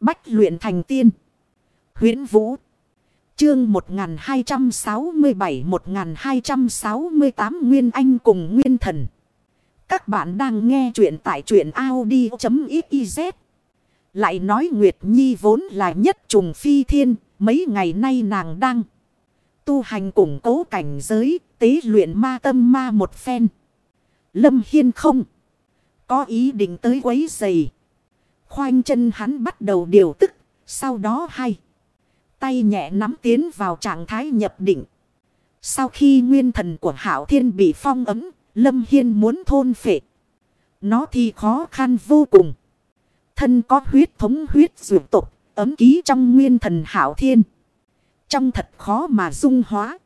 Bách luyện thành tiên. huyễn Vũ. Chương 1267-1268 Nguyên Anh cùng Nguyên Thần. Các bạn đang nghe truyện tại truyện Audi.xyz. Lại nói Nguyệt Nhi vốn là nhất trùng phi thiên. Mấy ngày nay nàng đang tu hành củng cố cảnh giới. Tế luyện ma tâm ma một phen. Lâm Hiên không. Có ý định tới quấy giày. Khoanh chân hắn bắt đầu điều tức. Sau đó hay. Tay nhẹ nắm tiến vào trạng thái nhập định. Sau khi nguyên thần của Hảo Thiên bị phong ấm. Lâm Hiên muốn thôn phệ. Nó thì khó khăn vô cùng. Thân có huyết thống huyết dược tục. Ấm ký trong nguyên thần Hảo Thiên. Trong thật khó mà dung hóa.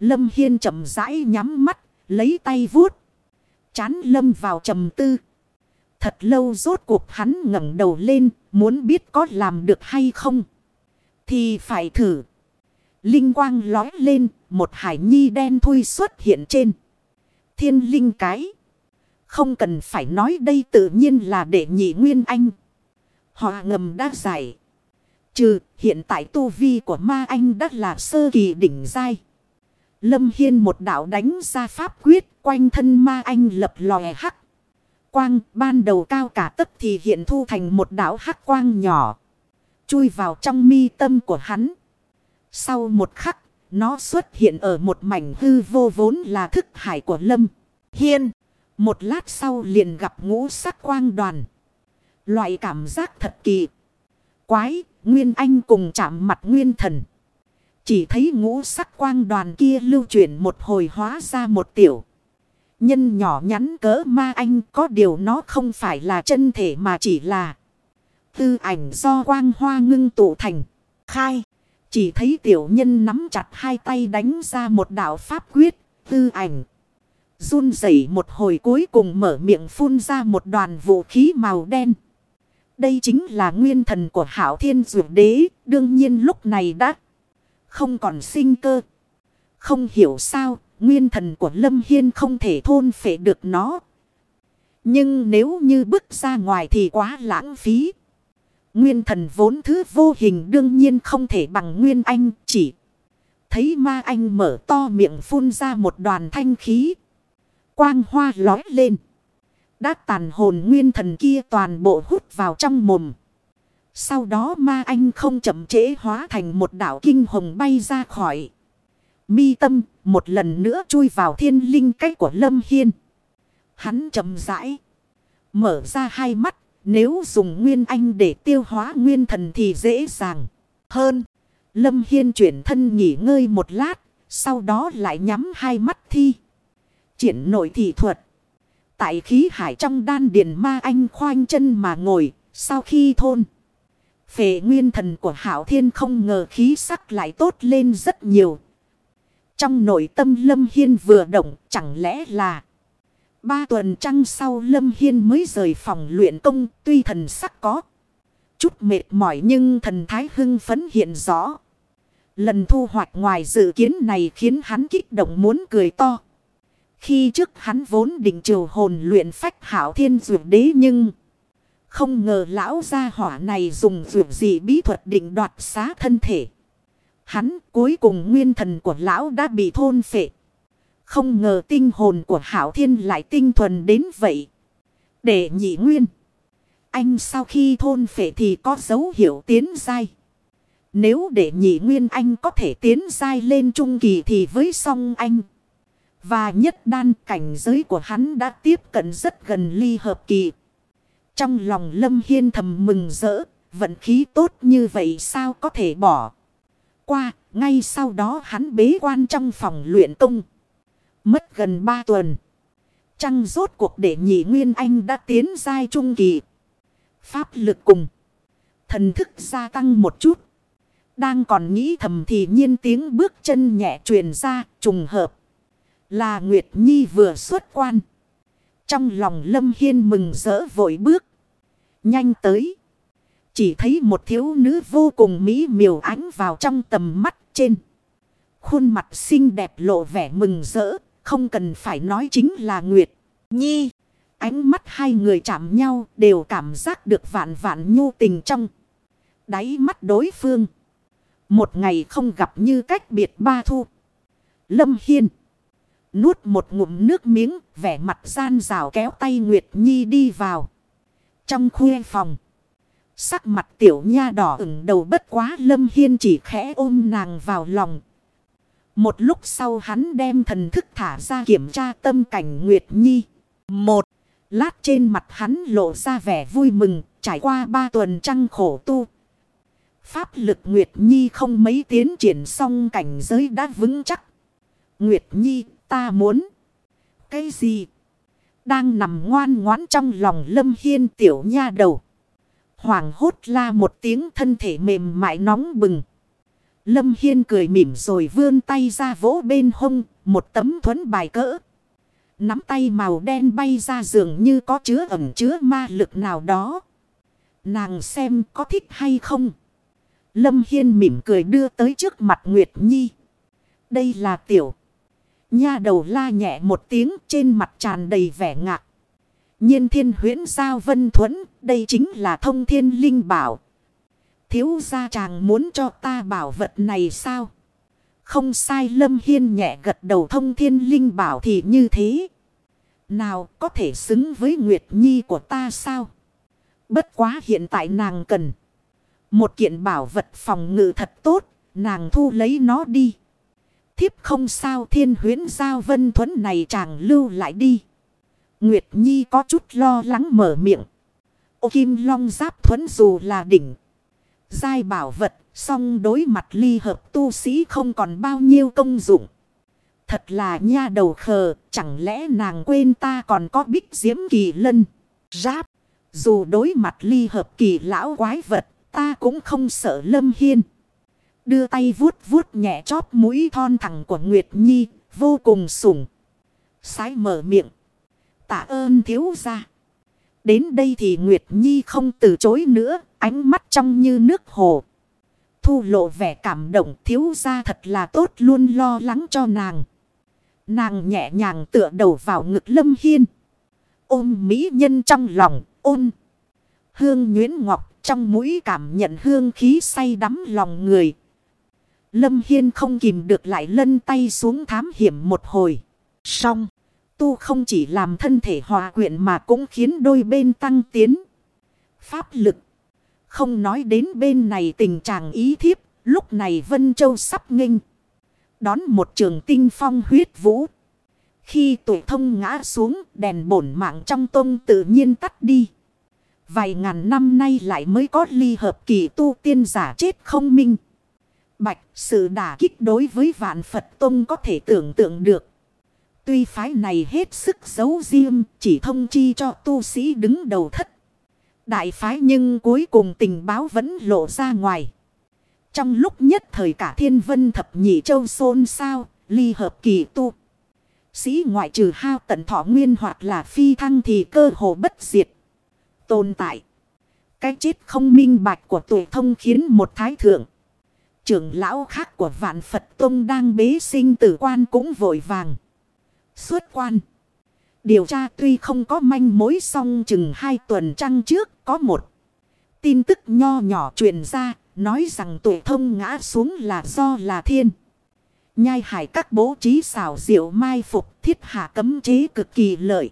Lâm Hiên chậm rãi nhắm mắt. Lấy tay vuốt. Chán lâm vào trầm tư. Thật lâu rốt cuộc hắn ngẩng đầu lên, muốn biết có làm được hay không. Thì phải thử. Linh quang lói lên, một hải nhi đen thui xuất hiện trên. Thiên linh cái. Không cần phải nói đây tự nhiên là để nhị nguyên anh. Họ ngầm đã giải. Trừ hiện tại tu vi của ma anh đã là sơ kỳ đỉnh giai. Lâm Hiên một đạo đánh ra pháp quyết quanh thân ma anh lập lòe hắc. Quang ban đầu cao cả tức thì hiện thu thành một đảo hắc quang nhỏ. Chui vào trong mi tâm của hắn. Sau một khắc, nó xuất hiện ở một mảnh hư vô vốn là thức hải của Lâm. Hiên, một lát sau liền gặp ngũ sắc quang đoàn. Loại cảm giác thật kỳ. Quái, Nguyên Anh cùng chạm mặt Nguyên Thần. Chỉ thấy ngũ sắc quang đoàn kia lưu chuyển một hồi hóa ra một tiểu. Nhân nhỏ nhắn cỡ ma anh có điều nó không phải là chân thể mà chỉ là tư ảnh do quang hoa ngưng tụ thành. Khai. Chỉ thấy tiểu nhân nắm chặt hai tay đánh ra một đạo pháp quyết. Tư ảnh. Run rẩy một hồi cuối cùng mở miệng phun ra một đoàn vũ khí màu đen. Đây chính là nguyên thần của hảo thiên dụ đế. Đương nhiên lúc này đã không còn sinh cơ. Không hiểu sao Nguyên thần của Lâm Hiên không thể thôn phệ được nó. Nhưng nếu như bước ra ngoài thì quá lãng phí. Nguyên thần vốn thứ vô hình đương nhiên không thể bằng Nguyên Anh chỉ. Thấy ma anh mở to miệng phun ra một đoàn thanh khí. Quang hoa lói lên. Đã tàn hồn nguyên thần kia toàn bộ hút vào trong mồm. Sau đó ma anh không chậm trễ hóa thành một đảo kinh hồng bay ra khỏi mi tâm, một lần nữa chui vào thiên linh cách của Lâm Hiên. Hắn chậm rãi, mở ra hai mắt, nếu dùng nguyên anh để tiêu hóa nguyên thần thì dễ dàng hơn. Lâm Hiên chuyển thân nghỉ ngơi một lát, sau đó lại nhắm hai mắt thi. Triển nội thị thuật. Tại khí hải trong đan điền ma anh khoanh chân mà ngồi, sau khi thôn. Phệ nguyên thần của hảo thiên không ngờ khí sắc lại tốt lên rất nhiều, trong nội tâm Lâm Hiên vừa động, chẳng lẽ là Ba tuần trăng sau Lâm Hiên mới rời phòng luyện công, tuy thần sắc có chút mệt mỏi nhưng thần thái hưng phấn hiện rõ. Lần thu hoạch ngoài dự kiến này khiến hắn kích động muốn cười to. Khi trước hắn vốn định triều hồn luyện phách hảo thiên dược đế nhưng không ngờ lão gia hỏa này dùng dược gì bí thuật định đoạt xá thân thể. Hắn cuối cùng nguyên thần của lão đã bị thôn phệ. Không ngờ tinh hồn của hảo thiên lại tinh thuần đến vậy. Để nhị nguyên. Anh sau khi thôn phệ thì có dấu hiệu tiến dai. Nếu để nhị nguyên anh có thể tiến dai lên trung kỳ thì với song anh. Và nhất đan cảnh giới của hắn đã tiếp cận rất gần ly hợp kỳ. Trong lòng Lâm Hiên thầm mừng rỡ, vận khí tốt như vậy sao có thể bỏ qua, ngay sau đó hắn bế quan trong phòng luyện công. Mất gần 3 tuần. Trăng rốt cuộc để nhị Nguyên Anh đã tiến giai trung kỳ. Pháp lực cùng. Thần thức gia tăng một chút. Đang còn nghĩ thầm thì nhiên tiếng bước chân nhẹ truyền ra trùng hợp. Là Nguyệt Nhi vừa xuất quan. Trong lòng Lâm Hiên mừng rỡ vội bước. Nhanh tới. Chỉ thấy một thiếu nữ vô cùng mỹ miều ánh vào trong tầm mắt trên. Khuôn mặt xinh đẹp lộ vẻ mừng rỡ, không cần phải nói chính là Nguyệt Nhi. Ánh mắt hai người chạm nhau đều cảm giác được vạn vạn nhu tình trong Đáy mắt đối phương. Một ngày không gặp như cách biệt ba thu. Lâm Hiên. Nuốt một ngụm nước miếng, vẻ mặt gian rào kéo tay Nguyệt Nhi đi vào. Trong khuê phòng. Sắc mặt tiểu nha đỏ ửng đầu bất quá Lâm Hiên chỉ khẽ ôm nàng vào lòng. Một lúc sau hắn đem thần thức thả ra kiểm tra tâm cảnh Nguyệt Nhi. Một. Lát trên mặt hắn lộ ra vẻ vui mừng, trải qua ba tuần trăng khổ tu. Pháp lực Nguyệt Nhi không mấy tiến triển xong cảnh giới đã vững chắc. Nguyệt Nhi, ta muốn. Cái gì? Đang nằm ngoan ngoãn trong lòng lâm hiên tiểu nha đầu. Hoàng hốt la một tiếng thân thể mềm mại nóng bừng. Lâm Hiên cười mỉm rồi vươn tay ra vỗ bên hông, một tấm thuẫn bài cỡ. Nắm tay màu đen bay ra giường như có chứa ẩm chứa ma lực nào đó. Nàng xem có thích hay không? Lâm Hiên mỉm cười đưa tới trước mặt Nguyệt Nhi. Đây là tiểu. Nha đầu la nhẹ một tiếng trên mặt tràn đầy vẻ ngạc nhiên thiên huyễn giao vân thuẫn, đây chính là thông thiên linh bảo. Thiếu gia chàng muốn cho ta bảo vật này sao? Không sai Lâm Hiên nhẹ gật đầu thông thiên linh bảo thì như thế. Nào có thể xứng với Nguyệt Nhi của ta sao? Bất quá hiện tại nàng cần. Một kiện bảo vật phòng ngự thật tốt, nàng thu lấy nó đi. Thiếp không sao thiên huyến giao vân thuẫn này chàng lưu lại đi. Nguyệt Nhi có chút lo lắng mở miệng. Ô kim long giáp thuẫn dù là đỉnh. Giai bảo vật, song đối mặt ly hợp tu sĩ không còn bao nhiêu công dụng. Thật là nha đầu khờ, chẳng lẽ nàng quên ta còn có bích diễm kỳ lân, giáp. Dù đối mặt ly hợp kỳ lão quái vật, ta cũng không sợ lâm hiên. Đưa tay vuốt vuốt nhẹ chóp mũi thon thẳng của Nguyệt Nhi, vô cùng sủng. Sái mở miệng. Tạ ơn thiếu ra. Đến đây thì Nguyệt Nhi không từ chối nữa, ánh mắt trong như nước hồ. Thu lộ vẻ cảm động thiếu ra thật là tốt luôn lo lắng cho nàng. Nàng nhẹ nhàng tựa đầu vào ngực Lâm Hiên. Ôm mỹ nhân trong lòng, ôn. Hương nhuyễn ngọc trong mũi cảm nhận hương khí say đắm lòng người. Lâm Hiên không kìm được lại lân tay xuống thám hiểm một hồi. Xong, tu không chỉ làm thân thể hòa quyện mà cũng khiến đôi bên tăng tiến. Pháp lực. Không nói đến bên này tình trạng ý thiếp, lúc này Vân Châu sắp nghênh. Đón một trường tinh phong huyết vũ. Khi tuổi thông ngã xuống, đèn bổn mạng trong tông tự nhiên tắt đi. Vài ngàn năm nay lại mới có ly hợp kỳ tu tiên giả chết không minh. Bạch, sự đả kích đối với vạn Phật Tông có thể tưởng tượng được. Tuy phái này hết sức giấu riêng, chỉ thông chi cho tu sĩ đứng đầu thất. Đại phái nhưng cuối cùng tình báo vẫn lộ ra ngoài. Trong lúc nhất thời cả thiên vân thập nhị châu xôn sao, ly hợp kỳ tu. Sĩ ngoại trừ hao tận thọ nguyên hoặc là phi thăng thì cơ hồ bất diệt. Tồn tại. Cái chết không minh bạch của tuổi thông khiến một thái thượng. Trưởng lão khác của vạn Phật Tông đang bế sinh tử quan cũng vội vàng. Xuất quan. Điều tra tuy không có manh mối song chừng hai tuần trăng trước có một. Tin tức nho nhỏ truyền ra nói rằng tuổi thông ngã xuống là do là thiên. Nhai hải các bố trí xảo diệu mai phục thiết hạ cấm chế cực kỳ lợi.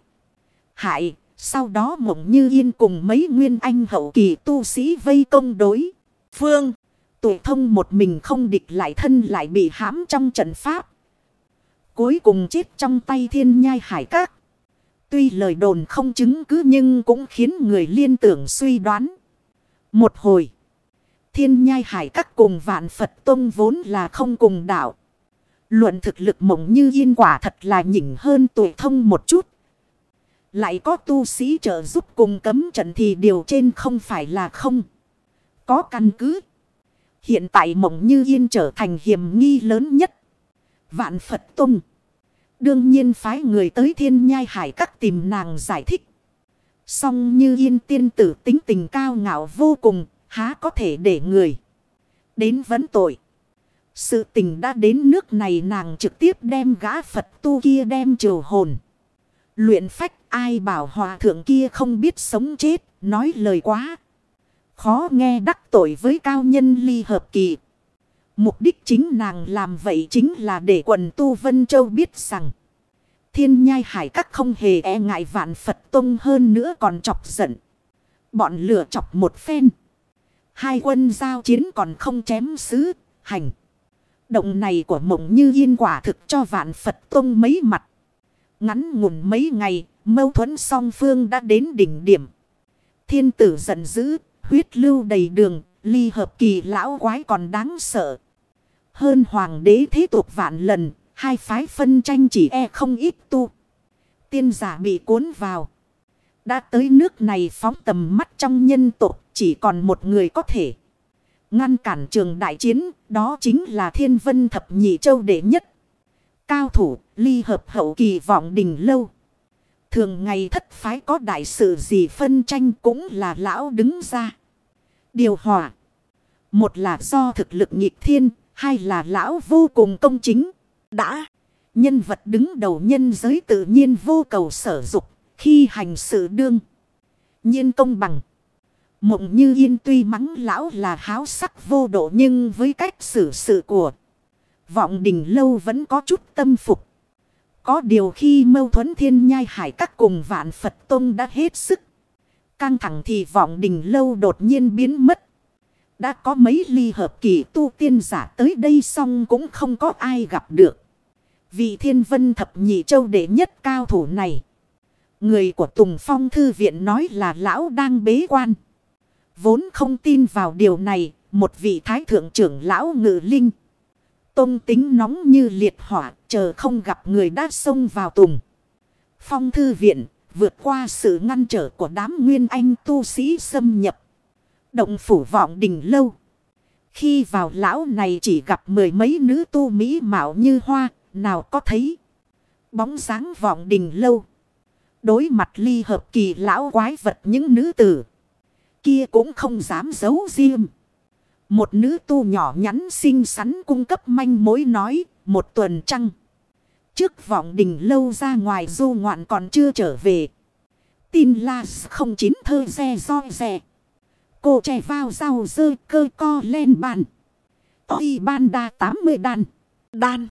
Hại, sau đó mộng như yên cùng mấy nguyên anh hậu kỳ tu sĩ vây công đối. Phương, tuổi thông một mình không địch lại thân lại bị hãm trong trận pháp. Cuối cùng chết trong tay thiên nhai hải các. Tuy lời đồn không chứng cứ nhưng cũng khiến người liên tưởng suy đoán. Một hồi. Thiên nhai hải các cùng vạn Phật Tông vốn là không cùng đạo. Luận thực lực mộng như yên quả thật là nhỉnh hơn tuổi thông một chút. Lại có tu sĩ trợ giúp cùng cấm trận thì điều trên không phải là không. Có căn cứ. Hiện tại mộng như yên trở thành hiểm nghi lớn nhất. Vạn Phật Tông. Đương nhiên phái người tới thiên nhai hải các tìm nàng giải thích. Song như yên tiên tử tính tình cao ngạo vô cùng, há có thể để người. Đến vấn tội. Sự tình đã đến nước này nàng trực tiếp đem gã Phật tu kia đem triều hồn. Luyện phách ai bảo hòa thượng kia không biết sống chết, nói lời quá. Khó nghe đắc tội với cao nhân ly hợp kỳ. Mục đích chính nàng làm vậy chính là để quần tu Vân Châu biết rằng. Thiên nhai hải các không hề e ngại vạn Phật Tông hơn nữa còn chọc giận. Bọn lửa chọc một phen. Hai quân giao chiến còn không chém xứ, hành. Động này của mộng như yên quả thực cho vạn Phật Tông mấy mặt. Ngắn ngủn mấy ngày, mâu thuẫn song phương đã đến đỉnh điểm. Thiên tử giận dữ, huyết lưu đầy đường, ly hợp kỳ lão quái còn đáng sợ. Hơn hoàng đế thế tục vạn lần, hai phái phân tranh chỉ e không ít tu. Tiên giả bị cuốn vào. Đã tới nước này phóng tầm mắt trong nhân tục, chỉ còn một người có thể. Ngăn cản trường đại chiến, đó chính là thiên vân thập nhị châu đệ nhất. Cao thủ, ly hợp hậu kỳ vọng đình lâu. Thường ngày thất phái có đại sự gì phân tranh cũng là lão đứng ra. Điều hòa. Một là do thực lực nhịp thiên, hai là lão vô cùng công chính. Đã, nhân vật đứng đầu nhân giới tự nhiên vô cầu sở dục, khi hành sự đương. nhiên công bằng. Mộng như yên tuy mắng lão là háo sắc vô độ nhưng với cách xử sự của vọng đình lâu vẫn có chút tâm phục. Có điều khi mâu thuẫn thiên nhai hải các cùng vạn Phật Tông đã hết sức. Căng thẳng thì vọng đình lâu đột nhiên biến mất. Đã có mấy ly hợp kỳ tu tiên giả tới đây xong cũng không có ai gặp được. Vị thiên vân thập nhị châu đệ nhất cao thủ này. Người của Tùng Phong Thư Viện nói là lão đang bế quan. Vốn không tin vào điều này, một vị thái thượng trưởng lão ngự linh. Tông tính nóng như liệt hỏa, chờ không gặp người đã xông vào Tùng. Phong Thư Viện, vượt qua sự ngăn trở của đám nguyên anh tu sĩ xâm nhập. Động phủ vọng đình lâu. Khi vào lão này chỉ gặp mười mấy nữ tu mỹ mạo như hoa, nào có thấy. Bóng sáng vọng đình lâu. Đối mặt ly hợp kỳ lão quái vật những nữ tử. Kia cũng không dám giấu riêng. Một nữ tu nhỏ nhắn xinh xắn cung cấp manh mối nói. Một tuần trăng. Trước vọng đình lâu ra ngoài du ngoạn còn chưa trở về. Tin là không chín thơ xe do xe. Cô trẻ vào rau rơi cơ co lên bàn. Ôi ban đa 80 đàn. Đàn.